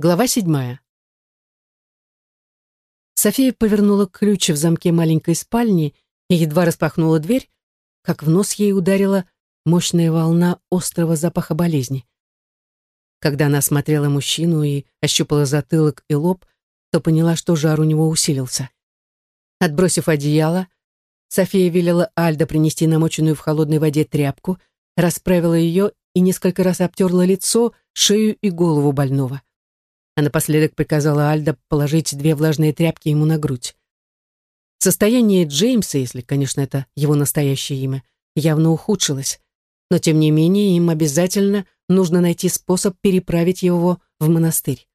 Глава седьмая. София повернула ключ в замке маленькой спальни и едва распахнула дверь, как в нос ей ударила мощная волна острого запаха болезни. Когда она смотрела мужчину и ощупала затылок и лоб, то поняла, что жар у него усилился. Отбросив одеяло, София велела Альда принести намоченную в холодной воде тряпку, расправила ее и несколько раз обтерла лицо, шею и голову больного а напоследок приказала Альда положить две влажные тряпки ему на грудь. Состояние Джеймса, если, конечно, это его настоящее имя, явно ухудшилось, но тем не менее им обязательно нужно найти способ переправить его в монастырь.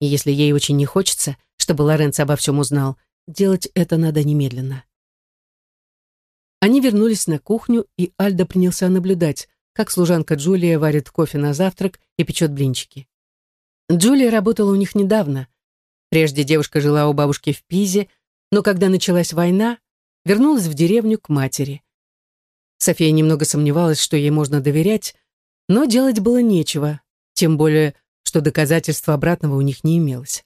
И если ей очень не хочется, чтобы Лоренцо обо всем узнал, делать это надо немедленно. Они вернулись на кухню, и Альда принялся наблюдать, как служанка Джулия варит кофе на завтрак и печет блинчики. Джулия работала у них недавно. Прежде девушка жила у бабушки в Пизе, но когда началась война, вернулась в деревню к матери. София немного сомневалась, что ей можно доверять, но делать было нечего, тем более, что доказательства обратного у них не имелось.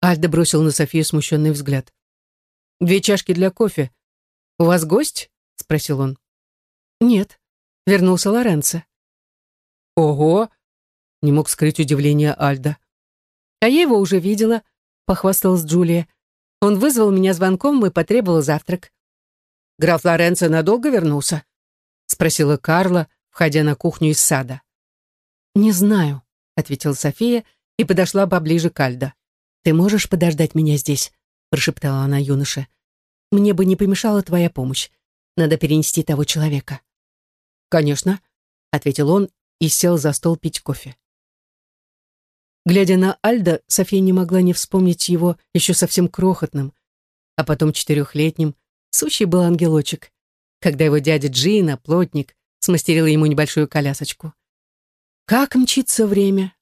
Альда бросил на Софию смущенный взгляд. «Две чашки для кофе. У вас гость?» — спросил он. «Нет», — вернулся Лоренцо. «Ого!» Не мог скрыть удивление Альда. «А я его уже видела», — похвасталась Джулия. «Он вызвал меня звонком и потребовал завтрак». «Граф Лоренцо надолго вернулся?» — спросила Карла, входя на кухню из сада. «Не знаю», — ответила София и подошла поближе к Альда. «Ты можешь подождать меня здесь?» — прошептала она юноше. «Мне бы не помешала твоя помощь. Надо перенести того человека». «Конечно», — ответил он и сел за стол пить кофе. Глядя на Альда, София не могла не вспомнить его еще совсем крохотным, а потом четырехлетним. Сущий был ангелочек, когда его дядя Джина, плотник, смастерил ему небольшую колясочку. Как мчится время!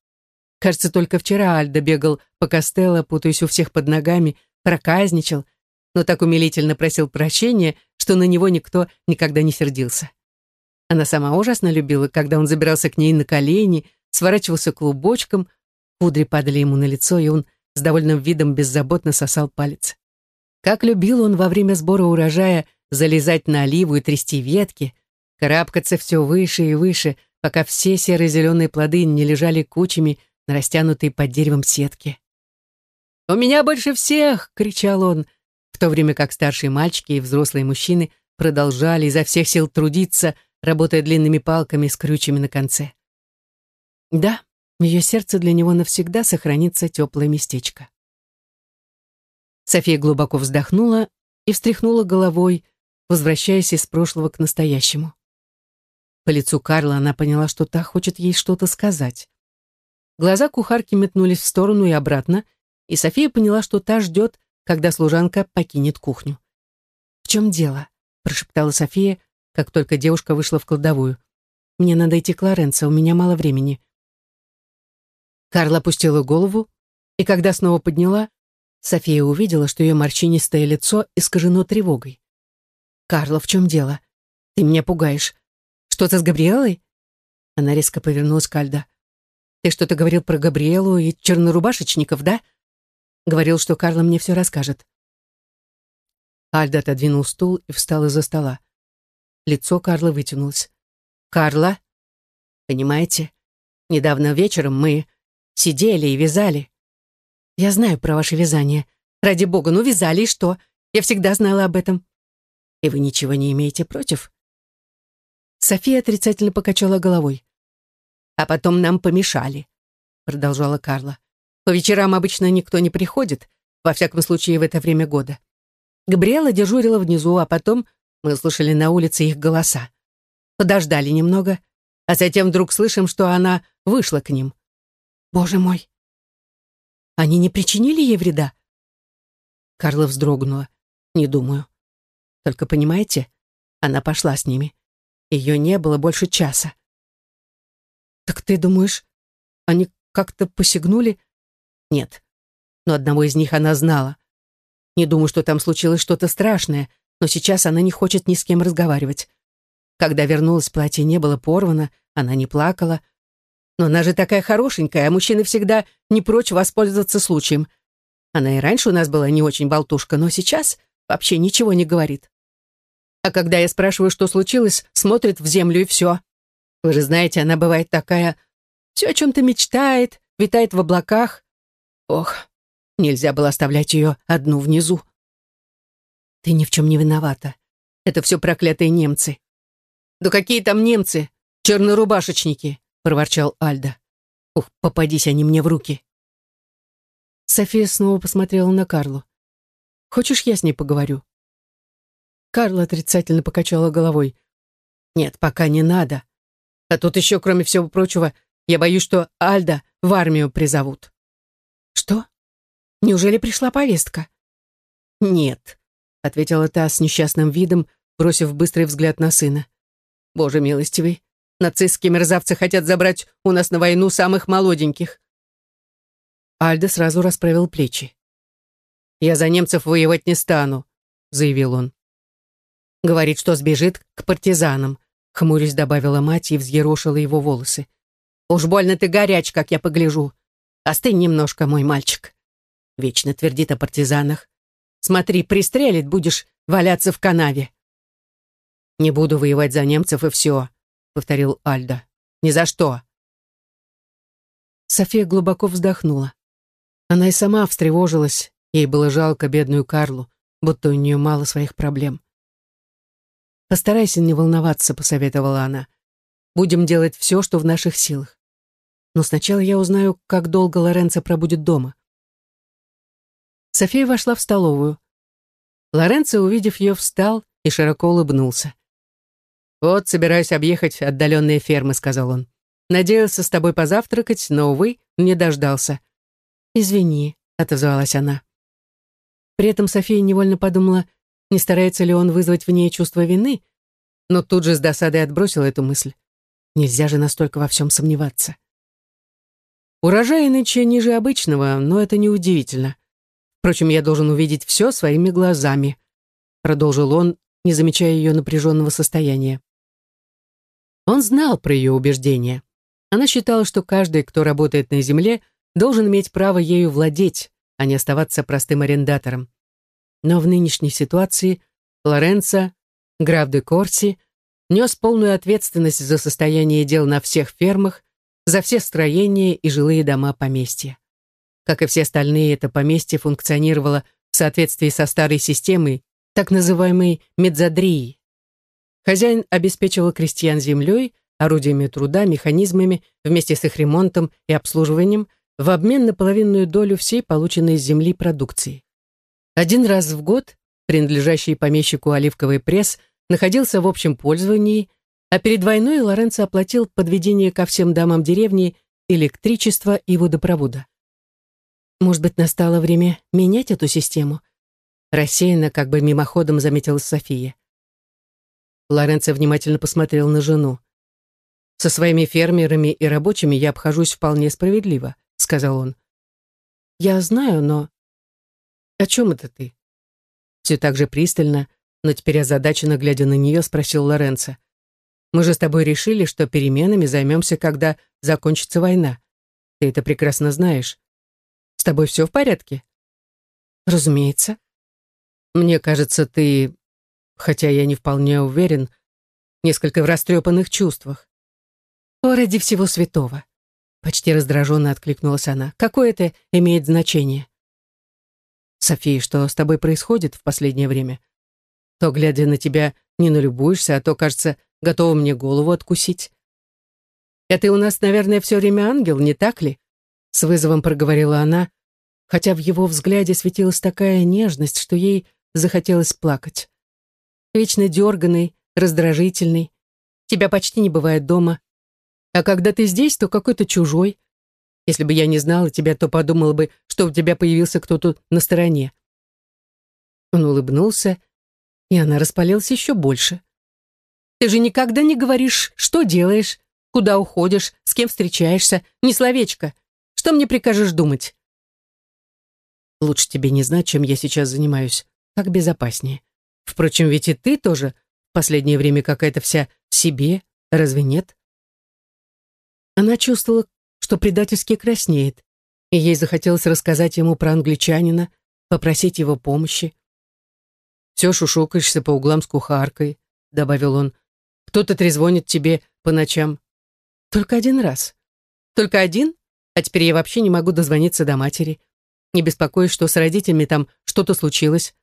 Кажется, только вчера Альда бегал по Костелло, путаясь у всех под ногами, проказничал, но так умилительно просил прощения, что на него никто никогда не сердился. Она сама ужасно любила, когда он забирался к ней на колени, сворачивался клубочком, Кудри падали ему на лицо, и он с довольным видом беззаботно сосал палец. Как любил он во время сбора урожая залезать на оливу и трясти ветки, карабкаться все выше и выше, пока все серо-зеленые плоды не лежали кучами на растянутой под деревом сетке. «У меня больше всех!» — кричал он, в то время как старшие мальчики и взрослые мужчины продолжали изо всех сил трудиться, работая длинными палками с крючьями на конце. Да, в ее сердце для него навсегда сохранится теплое местечко. София глубоко вздохнула и встряхнула головой, возвращаясь из прошлого к настоящему. По лицу Карла она поняла, что та хочет ей что-то сказать. Глаза кухарки метнулись в сторону и обратно, и София поняла, что та ждет, когда служанка покинет кухню. «В чем дело?» — прошептала София, как только девушка вышла в кладовую. «Мне надо идти к Лоренцо, у меня мало времени». Карла опустила голову, и когда снова подняла, София увидела, что ее морщинистое лицо искажено тревогой. «Карла, в чем дело? Ты меня пугаешь. Что-то с Габриэлой?» Она резко повернулась к Альда. «Ты что-то говорил про Габриэлу и чернорубашечников, да?» Говорил, что Карла мне все расскажет. Альда отодвинул стул и встал из-за стола. Лицо Карла вытянулось. «Карла, понимаете, недавно вечером мы Сидели и вязали. Я знаю про ваше вязание. Ради бога, ну вязали и что? Я всегда знала об этом. И вы ничего не имеете против? София отрицательно покачала головой. А потом нам помешали, продолжала Карла. По вечерам обычно никто не приходит, во всяком случае в это время года. Габриэла дежурила внизу, а потом мы слышали на улице их голоса. Подождали немного, а затем вдруг слышим, что она вышла к ним. Боже мой! Они не причинили ей вреда? Карла вздрогнула. Не думаю. Только понимаете, она пошла с ними. Ее не было больше часа. Так ты думаешь, они как-то посягнули? Нет. Но одного из них она знала. Не думаю, что там случилось что-то страшное, но сейчас она не хочет ни с кем разговаривать. Когда вернулась, платье не было порвано, она не плакала, Но она же такая хорошенькая, а мужчины всегда не прочь воспользоваться случаем. Она и раньше у нас была не очень болтушка, но сейчас вообще ничего не говорит. А когда я спрашиваю, что случилось, смотрит в землю и все. Вы же знаете, она бывает такая... Все о чем-то мечтает, витает в облаках. Ох, нельзя было оставлять ее одну внизу. Ты ни в чем не виновата. Это все проклятые немцы. Да какие там немцы? Чернорубашечники, проворчал Альда. Ух, попадись они мне в руки. София снова посмотрела на Карлу. «Хочешь, я с ней поговорю?» Карла отрицательно покачала головой. «Нет, пока не надо. А тут еще, кроме всего прочего, я боюсь, что Альда в армию призовут». «Что? Неужели пришла повестка?» «Нет», — ответила та с несчастным видом, бросив быстрый взгляд на сына. «Боже милостивый, нацистские мерзавцы хотят забрать у нас на войну самых молоденьких». Альда сразу расправил плечи. «Я за немцев воевать не стану», — заявил он. Говорит, что сбежит к партизанам, хмурясь добавила мать и взъерошила его волосы. Уж больно ты горяч, как я погляжу. Остынь немножко, мой мальчик. Вечно твердит о партизанах. Смотри, пристрелит, будешь валяться в канаве. Не буду воевать за немцев и все, повторил Альда. Ни за что. София глубоко вздохнула. Она и сама встревожилась, ей было жалко бедную Карлу, будто у нее мало своих проблем. «Постарайся не волноваться», — посоветовала она. «Будем делать все, что в наших силах. Но сначала я узнаю, как долго Лоренцо пробудет дома». София вошла в столовую. Лоренцо, увидев ее, встал и широко улыбнулся. «Вот, собираюсь объехать отдаленные фермы», — сказал он. «Надеялся с тобой позавтракать, но, увы, не дождался». «Извини», — отозвалась она. При этом София невольно подумала, не старается ли он вызвать в ней чувство вины, но тут же с досадой отбросил эту мысль. Нельзя же настолько во всем сомневаться. Урожай нынче ниже обычного, но это неудивительно. Впрочем, я должен увидеть все своими глазами, продолжил он, не замечая ее напряженного состояния. Он знал про ее убеждения. Она считала, что каждый, кто работает на земле, должен иметь право ею владеть, а не оставаться простым арендатором. Но в нынешней ситуации Лоренцо, граф де Корси, нес полную ответственность за состояние дел на всех фермах, за все строения и жилые дома поместья. Как и все остальные, это поместье функционировало в соответствии со старой системой, так называемой медзадрии. Хозяин обеспечивал крестьян землей, орудиями труда, механизмами, вместе с их ремонтом и обслуживанием, в обмен на половинную долю всей полученной с земли продукции. Один раз в год принадлежащий помещику оливковый пресс находился в общем пользовании, а перед войной Лоренцо оплатил подведение ко всем домам деревни электричества и водопровода. Может быть, настало время менять эту систему? Рассеянно, как бы мимоходом заметила София. Лоренцо внимательно посмотрел на жену. «Со своими фермерами и рабочими я обхожусь вполне справедливо», — сказал он. «Я знаю, но «О чем это ты?» Все так же пристально, но теперь озадаченно глядя на нее, спросил Лоренцо. «Мы же с тобой решили, что переменами займемся, когда закончится война. Ты это прекрасно знаешь. С тобой все в порядке?» «Разумеется». «Мне кажется, ты, хотя я не вполне уверен, несколько в растрепанных чувствах». «О, ради всего святого!» Почти раздраженно откликнулась она. «Какое это имеет значение?» «София, что с тобой происходит в последнее время? То, глядя на тебя, не налюбуешься, а то, кажется, готова мне голову откусить». «Это у нас, наверное, все время ангел, не так ли?» С вызовом проговорила она, хотя в его взгляде светилась такая нежность, что ей захотелось плакать. Вечно дерганный, раздражительный. Тебя почти не бывает дома. А когда ты здесь, то какой-то чужой. Если бы я не знала тебя, то подумала бы, что у тебя появился кто-то на стороне. Он улыбнулся, и она распалилась еще больше. Ты же никогда не говоришь, что делаешь, куда уходишь, с кем встречаешься, ни словечко. Что мне прикажешь думать? Лучше тебе не знать, чем я сейчас занимаюсь. Так безопаснее. Впрочем, ведь и ты тоже в последнее время какая-то вся в себе, разве нет? Она чувствовала, что предательски краснеет, и ей захотелось рассказать ему про англичанина, попросить его помощи. «Все шушукаешься по углам с кухаркой», — добавил он. «Кто-то трезвонит тебе по ночам». «Только один раз». «Только один? А теперь я вообще не могу дозвониться до матери. Не беспокоюсь, что с родителями там что-то случилось.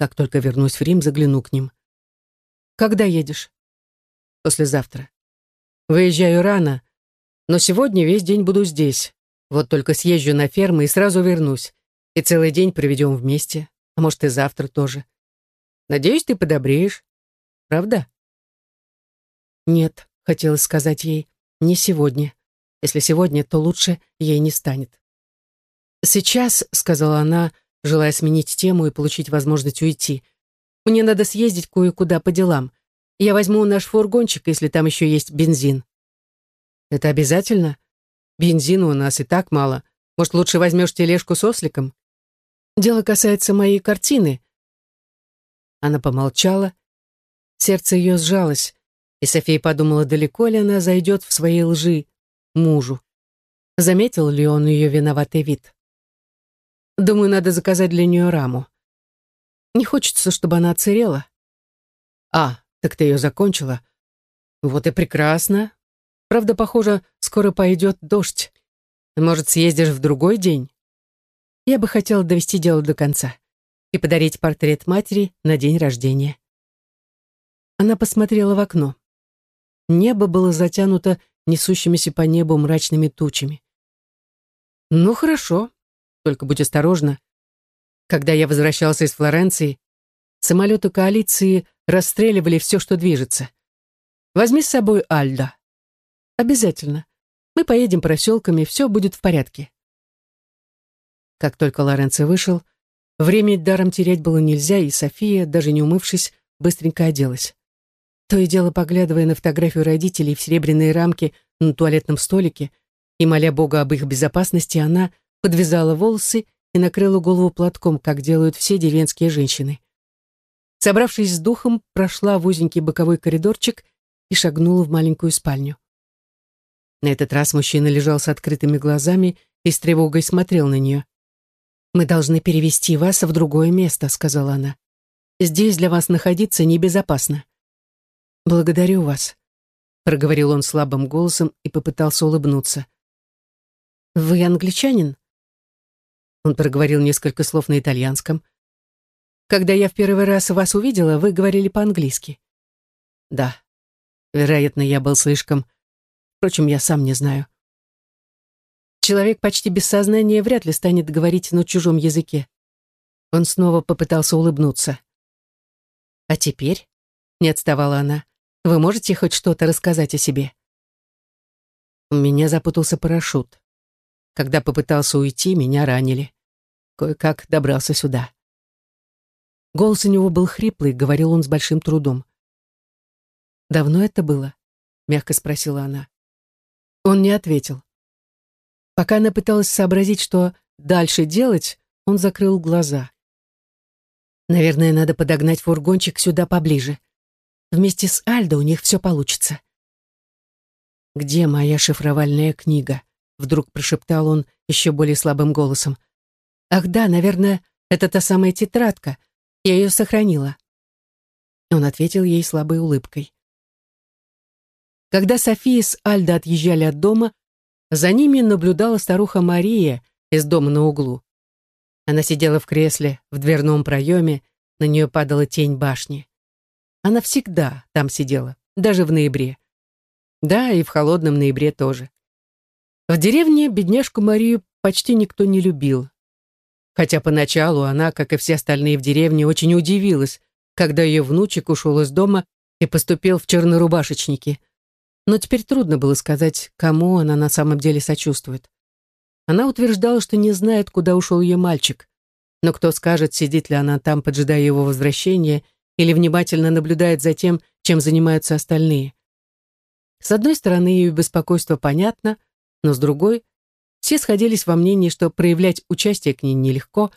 Как только вернусь в Рим, загляну к ним. Когда едешь? Послезавтра. Выезжаю рано, но сегодня весь день буду здесь. Вот только съезжу на ферму и сразу вернусь. И целый день проведем вместе. А может, и завтра тоже. Надеюсь, ты подобреешь. Правда? Нет, хотелось сказать ей, не сегодня. Если сегодня, то лучше ей не станет. «Сейчас», — сказала она, желая сменить тему и получить возможность уйти, «мне надо съездить кое-куда по делам. Я возьму наш фургончик, если там еще есть бензин». «Это обязательно? Бензина у нас и так мало. Может, лучше возьмешь тележку с осликом?» «Дело касается моей картины». Она помолчала. Сердце ее сжалось, и София подумала, далеко ли она зайдет в своей лжи мужу. Заметил ли он ее виноватый вид? Думаю, надо заказать для нее раму. Не хочется, чтобы она отсырела. А, так ты ее закончила. Вот и прекрасно. Правда, похоже, скоро пойдет дождь. Может, съездишь в другой день? Я бы хотела довести дело до конца и подарить портрет матери на день рождения. Она посмотрела в окно. Небо было затянуто несущимися по небу мрачными тучами. «Ну, хорошо», только будь осторожна. Когда я возвращался из Флоренции, самолеты коалиции расстреливали все, что движется. Возьми с собой Альда. Обязательно. Мы поедем проселками, все будет в порядке. Как только Лоренцо вышел, время даром терять было нельзя, и София, даже не умывшись, быстренько оделась. То и дело, поглядывая на фотографию родителей в серебряные рамки на туалетном столике и моля Бога об их безопасности, она подвязала волосы и накрыла голову платком, как делают все деревенские женщины. Собравшись с духом, прошла в узенький боковой коридорчик и шагнула в маленькую спальню. На этот раз мужчина лежал с открытыми глазами и с тревогой смотрел на нее. «Мы должны перевести вас в другое место», — сказала она. «Здесь для вас находиться небезопасно». «Благодарю вас», — проговорил он слабым голосом и попытался улыбнуться. «Вы англичанин?» Он проговорил несколько слов на итальянском. «Когда я в первый раз вас увидела, вы говорили по-английски». «Да. Вероятно, я был слишком... Впрочем, я сам не знаю». Человек почти без сознания вряд ли станет говорить на чужом языке. Он снова попытался улыбнуться. «А теперь?» — не отставала она. «Вы можете хоть что-то рассказать о себе?» У меня запутался парашют. Когда попытался уйти, меня ранили. Кое-как добрался сюда. Голос у него был хриплый, говорил он с большим трудом. «Давно это было?» — мягко спросила она. Он не ответил. Пока она пыталась сообразить, что дальше делать, он закрыл глаза. «Наверное, надо подогнать фургончик сюда поближе. Вместе с Альдо у них все получится». «Где моя шифровальная книга?» Вдруг прошептал он еще более слабым голосом. «Ах да, наверное, это та самая тетрадка. Я ее сохранила». Он ответил ей слабой улыбкой. Когда София с Альдо отъезжали от дома, за ними наблюдала старуха Мария из дома на углу. Она сидела в кресле в дверном проеме, на нее падала тень башни. Она всегда там сидела, даже в ноябре. Да, и в холодном ноябре тоже. В деревне бедняжку Марию почти никто не любил. Хотя поначалу она, как и все остальные в деревне, очень удивилась, когда ее внучек ушел из дома и поступил в чернорубашечники. Но теперь трудно было сказать, кому она на самом деле сочувствует. Она утверждала, что не знает, куда ушел ее мальчик. Но кто скажет, сидит ли она там, поджидая его возвращения, или внимательно наблюдает за тем, чем занимаются остальные. С одной стороны, ее беспокойство понятно — но с другой, все сходились во мнении, что проявлять участие к ней нелегко,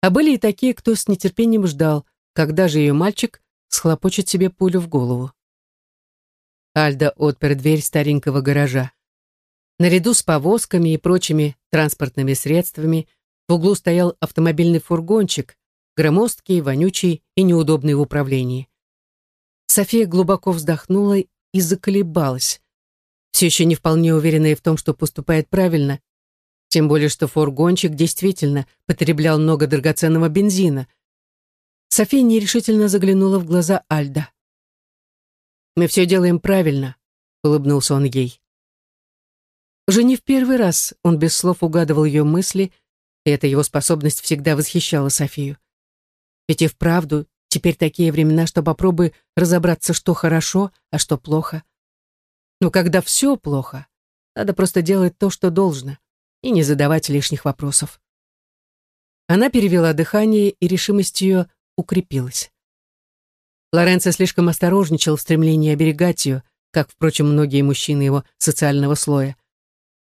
а были и такие, кто с нетерпением ждал, когда же ее мальчик схлопочет себе пулю в голову. Альда отпер дверь старенького гаража. Наряду с повозками и прочими транспортными средствами в углу стоял автомобильный фургончик, громоздкий, вонючий и неудобный в управлении. София глубоко вздохнула и заколебалась, все еще не вполне уверенная в том, что поступает правильно, тем более что фургончик действительно потреблял много драгоценного бензина. София нерешительно заглянула в глаза Альда. «Мы все делаем правильно», — улыбнулся он ей. Уже не в первый раз он без слов угадывал ее мысли, и эта его способность всегда восхищала Софию. Ведь и вправду теперь такие времена, что попробуй разобраться, что хорошо, а что плохо. Но когда все плохо, надо просто делать то, что должно, и не задавать лишних вопросов. Она перевела дыхание, и решимость ее укрепилась. Лоренцо слишком осторожничал в стремлении оберегать ее, как, впрочем, многие мужчины его социального слоя.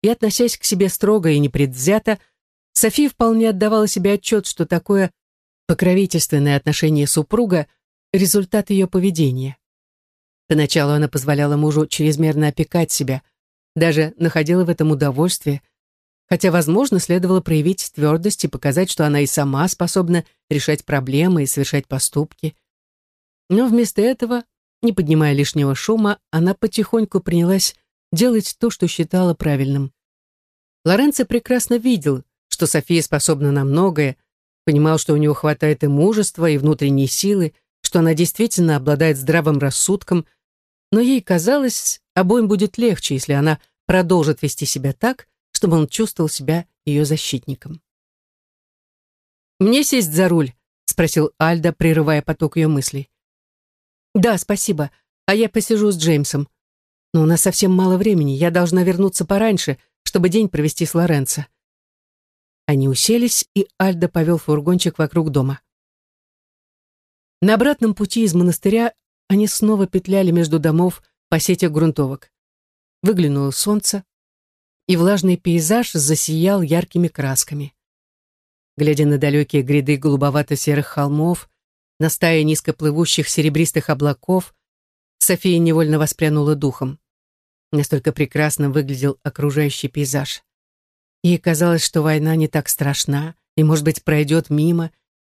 И, относясь к себе строго и непредвзято, София вполне отдавала себе отчет, что такое покровительственное отношение супруга — результат ее поведения. Поначалу она позволяла мужу чрезмерно опекать себя, даже находила в этом удовольствие, хотя, возможно, следовало проявить твердость и показать, что она и сама способна решать проблемы и совершать поступки. Но вместо этого, не поднимая лишнего шума, она потихоньку принялась делать то, что считала правильным. Лоренцо прекрасно видел, что София способна на многое, понимал, что у него хватает и мужества, и внутренней силы, что она действительно обладает здравым рассудком, но ей казалось, обоим будет легче, если она продолжит вести себя так, чтобы он чувствовал себя ее защитником. «Мне сесть за руль?» — спросил Альда, прерывая поток ее мыслей. «Да, спасибо, а я посижу с Джеймсом. Но у нас совсем мало времени, я должна вернуться пораньше, чтобы день провести с Лоренцо». Они уселись, и Альда повел фургончик вокруг дома. На обратном пути из монастыря они снова петляли между домов по сети грунтовок. Выглянуло солнце, и влажный пейзаж засиял яркими красками. Глядя на далекие гряды голубовато-серых холмов, на стаи низкоплывущих серебристых облаков, София невольно воспрянула духом. Настолько прекрасно выглядел окружающий пейзаж. Ей казалось, что война не так страшна и, может быть, пройдет мимо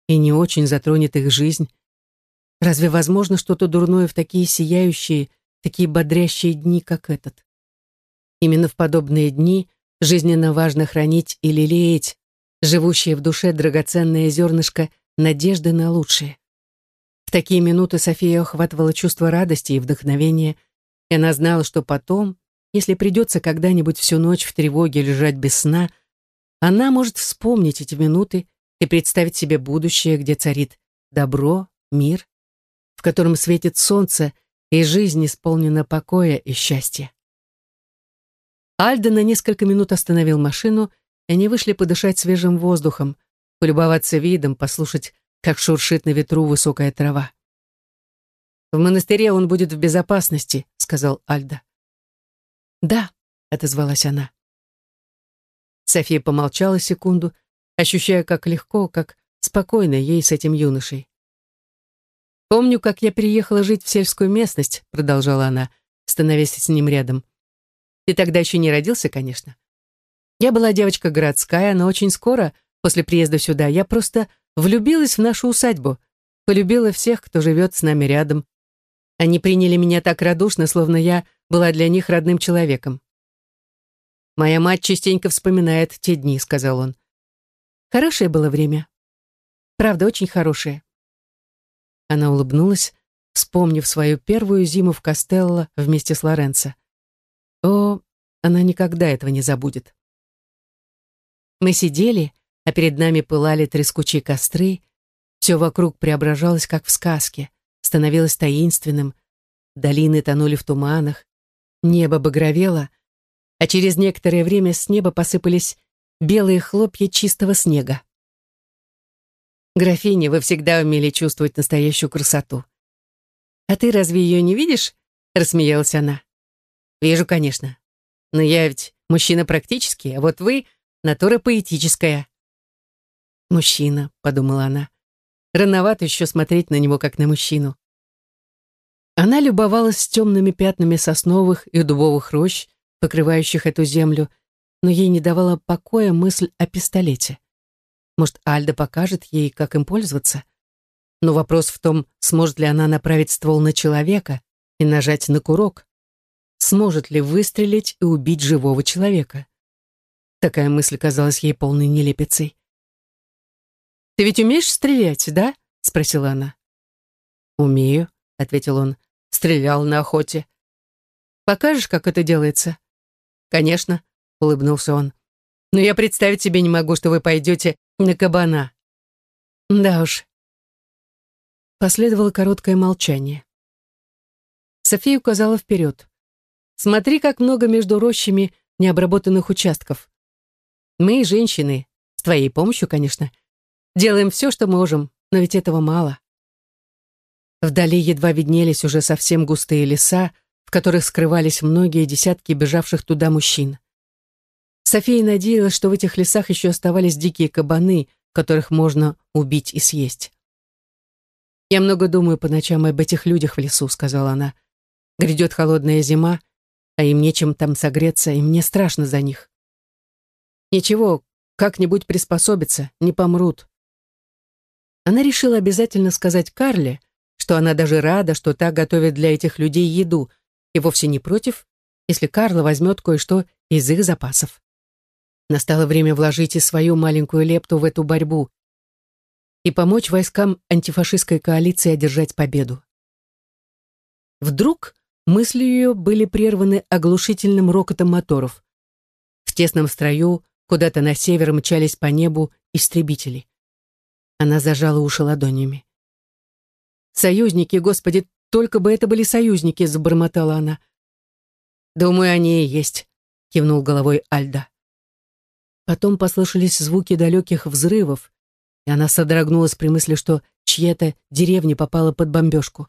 и не очень затронет их жизнь. Разве возможно что-то дурное в такие сияющие, такие бодрящие дни, как этот? Именно в подобные дни жизненно важно хранить и лелеять живущее в душе драгоценное зернышко надежды на лучшее. В такие минуты София охватывала чувство радости и вдохновения, и она знала, что потом, если придется когда-нибудь всю ночь в тревоге лежать без сна, она может вспомнить эти минуты и представить себе будущее, где царит добро, мир, котором светит солнце, и жизнь исполнена покоя и счастья. Альда на несколько минут остановил машину, и они вышли подышать свежим воздухом, полюбоваться видом, послушать, как шуршит на ветру высокая трава. «В монастыре он будет в безопасности», — сказал Альда. «Да», — отозвалась она. София помолчала секунду, ощущая, как легко, как спокойно ей с этим юношей. «Помню, как я переехала жить в сельскую местность», — продолжала она, становясь с ним рядом. Ты тогда еще не родился, конечно. Я была девочка городская, но очень скоро, после приезда сюда, я просто влюбилась в нашу усадьбу, полюбила всех, кто живет с нами рядом. Они приняли меня так радушно, словно я была для них родным человеком. «Моя мать частенько вспоминает те дни», — сказал он. «Хорошее было время. Правда, очень хорошее». Она улыбнулась, вспомнив свою первую зиму в Костелло вместе с Лоренцо. О, она никогда этого не забудет. Мы сидели, а перед нами пылали трескучие костры, все вокруг преображалось, как в сказке, становилось таинственным, долины тонули в туманах, небо багровело, а через некоторое время с неба посыпались белые хлопья чистого снега. «Графиня, вы всегда умели чувствовать настоящую красоту». «А ты разве ее не видишь?» — рассмеялась она. Вижу, конечно. Но я ведь мужчина практический, а вот вы — натура поэтическая. Мужчина, подумала она. Рановато еще смотреть на него, как на мужчину. Она любовалась темными пятнами сосновых и дубовых рощ, покрывающих эту землю, но ей не давала покоя мысль о пистолете. Может, Альда покажет ей, как им пользоваться? Но вопрос в том, сможет ли она направить ствол на человека и нажать на курок? Сможет ли выстрелить и убить живого человека? Такая мысль казалась ей полной нелепицей. «Ты ведь умеешь стрелять, да?» — спросила она. «Умею», — ответил он. «Стрелял на охоте». «Покажешь, как это делается?» «Конечно», — улыбнулся он. «Но я представить себе не могу, что вы пойдете на кабана». «Да уж». Последовало короткое молчание. София указала вперед. «Смотри, как много между рощами необработанных участков. Мы, женщины, с твоей помощью, конечно, делаем все, что можем, но ведь этого мало». Вдали едва виднелись уже совсем густые леса, в которых скрывались многие десятки бежавших туда мужчин. София надеялась, что в этих лесах еще оставались дикие кабаны, которых можно убить и съесть. «Я много думаю по ночам об этих людях в лесу», — сказала она. «Грядет холодная зима, а им нечем там согреться, и мне страшно за них». «Ничего, как-нибудь приспособиться, не помрут». Она решила обязательно сказать Карле, что она даже рада, что та готовит для этих людей еду, и вовсе не против, если Карла возьмет кое-что из их запасов. Настало время вложить и свою маленькую лепту в эту борьбу и помочь войскам антифашистской коалиции одержать победу. Вдруг мысли ее были прерваны оглушительным рокотом моторов. В тесном строю куда-то на север мчались по небу истребители. Она зажала уши ладонями. «Союзники, Господи, только бы это были союзники!» — забормотала она. «Думаю, они и есть», — кивнул головой Альда. Потом послышались звуки далеких взрывов, и она содрогнулась при мысли, что чья-то деревня попала под бомбежку.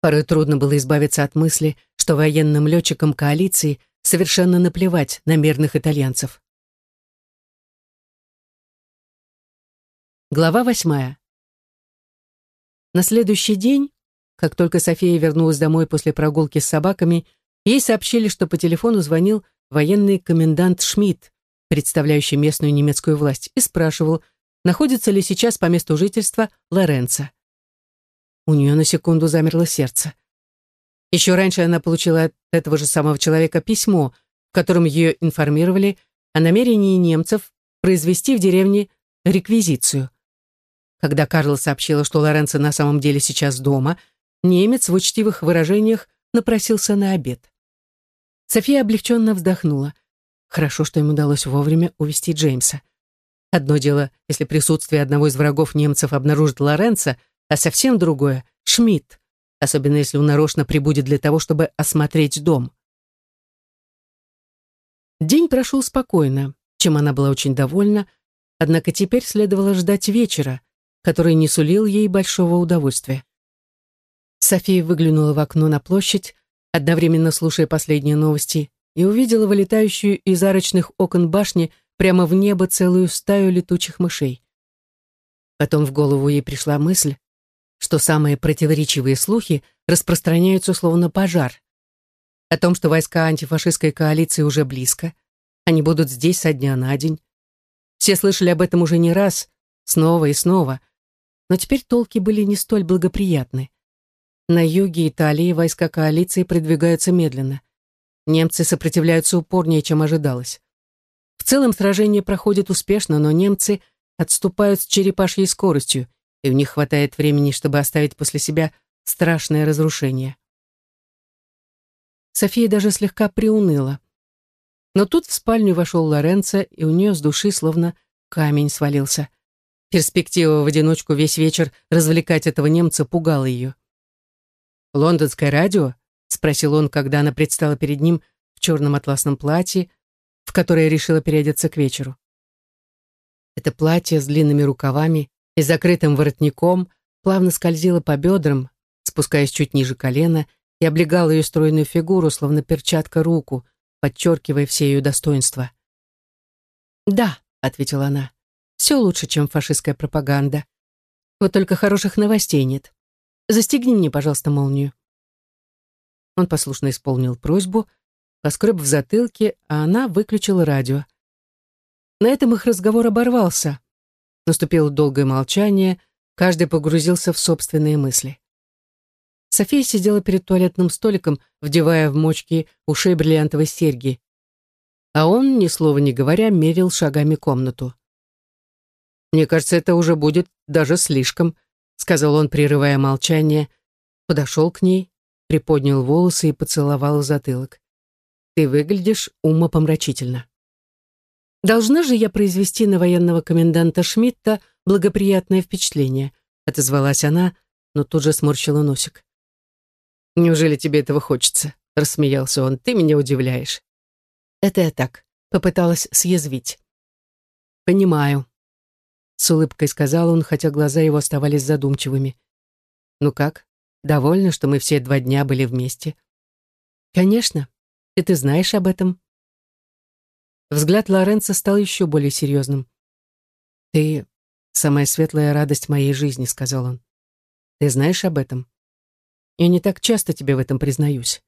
Порой трудно было избавиться от мысли, что военным летчикам коалиции совершенно наплевать на мирных итальянцев. Глава восьмая. На следующий день, как только София вернулась домой после прогулки с собаками, ей сообщили, что по телефону звонил военный комендант Шмидт, представляющий местную немецкую власть, и спрашивал, находится ли сейчас по месту жительства Лоренцо. У нее на секунду замерло сердце. Еще раньше она получила от этого же самого человека письмо, в котором ее информировали о намерении немцев произвести в деревне реквизицию. Когда Карла сообщила, что Лоренцо на самом деле сейчас дома, немец в учтивых выражениях напросился на обед. София облегченно вздохнула. Хорошо, что им удалось вовремя увести Джеймса. Одно дело, если присутствие одного из врагов немцев обнаружит Лоренцо, а совсем другое — Шмидт, особенно если он нарочно прибудет для того, чтобы осмотреть дом. День прошел спокойно, чем она была очень довольна, однако теперь следовало ждать вечера, который не сулил ей большого удовольствия. София выглянула в окно на площадь, одновременно слушая последние новости и увидела вылетающую из арочных окон башни прямо в небо целую стаю летучих мышей. Потом в голову ей пришла мысль, что самые противоречивые слухи распространяются словно пожар. О том, что войска антифашистской коалиции уже близко, они будут здесь со дня на день. Все слышали об этом уже не раз, снова и снова, но теперь толки были не столь благоприятны. На юге Италии войска коалиции продвигаются медленно. Немцы сопротивляются упорнее, чем ожидалось. В целом сражение проходит успешно, но немцы отступают с черепашьей скоростью, и у них хватает времени, чтобы оставить после себя страшное разрушение. София даже слегка приуныла. Но тут в спальню вошел Лоренцо, и у нее с души словно камень свалился. Перспектива в одиночку весь вечер развлекать этого немца пугала ее. «Лондонское радио?» — спросил он, когда она предстала перед ним в черном атласном платье, в которое решила переодеться к вечеру. Это платье с длинными рукавами и закрытым воротником плавно скользило по бедрам, спускаясь чуть ниже колена, и облегало ее стройную фигуру, словно перчатка руку, подчеркивая все ее достоинства. «Да», — ответила она, — «все лучше, чем фашистская пропаганда. Вот только хороших новостей нет. Застегни мне, пожалуйста, молнию». Он послушно исполнил просьбу, поскреб в затылке, а она выключила радио. На этом их разговор оборвался. Наступило долгое молчание, каждый погрузился в собственные мысли. София сидела перед туалетным столиком, вдевая в мочки ушей бриллиантовой серьги. А он, ни слова не говоря, мерил шагами комнату. «Мне кажется, это уже будет даже слишком», сказал он, прерывая молчание, подошел к ней, приподнял волосы и поцеловал затылок. «Ты выглядишь умопомрачительно». «Должна же я произвести на военного коменданта Шмидта благоприятное впечатление», отозвалась она, но тут же сморщила носик. «Неужели тебе этого хочется?» — рассмеялся он. «Ты меня удивляешь». «Это я так», — попыталась съязвить. «Понимаю», — с улыбкой сказал он, хотя глаза его оставались задумчивыми. «Ну как, довольна, что мы все два дня были вместе?» «Конечно, и ты знаешь об этом». Взгляд Лоренца стал еще более серьезным. «Ты — самая светлая радость моей жизни», — сказал он. «Ты знаешь об этом?» Я не так часто тебе в этом признаюсь.